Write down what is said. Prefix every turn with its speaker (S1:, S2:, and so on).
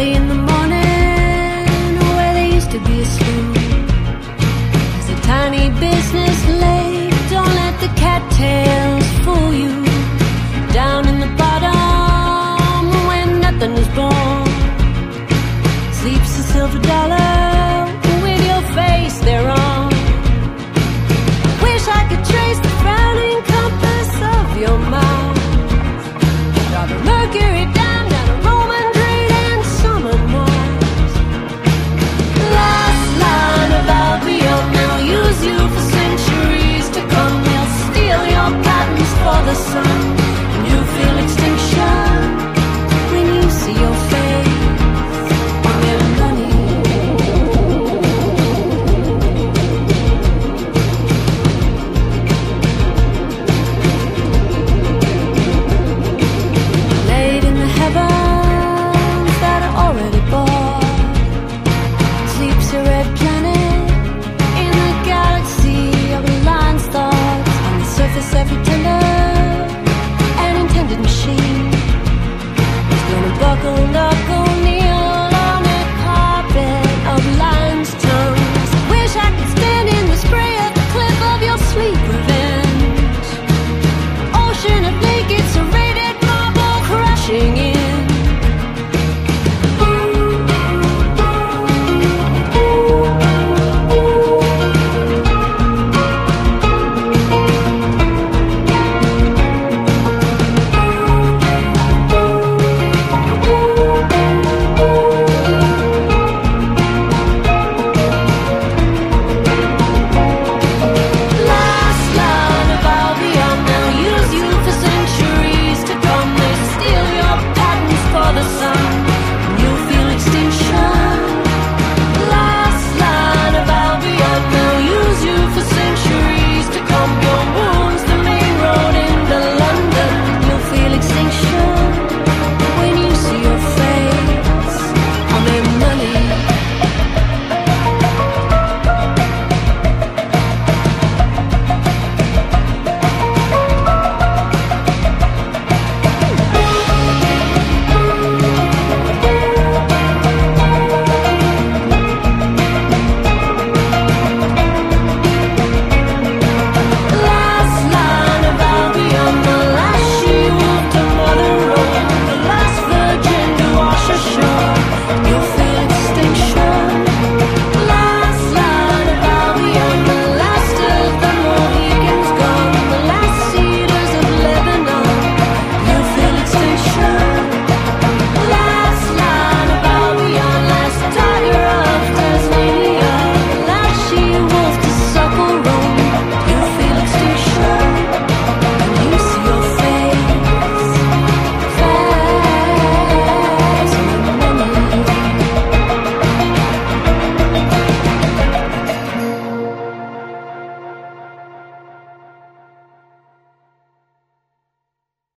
S1: early in the sun.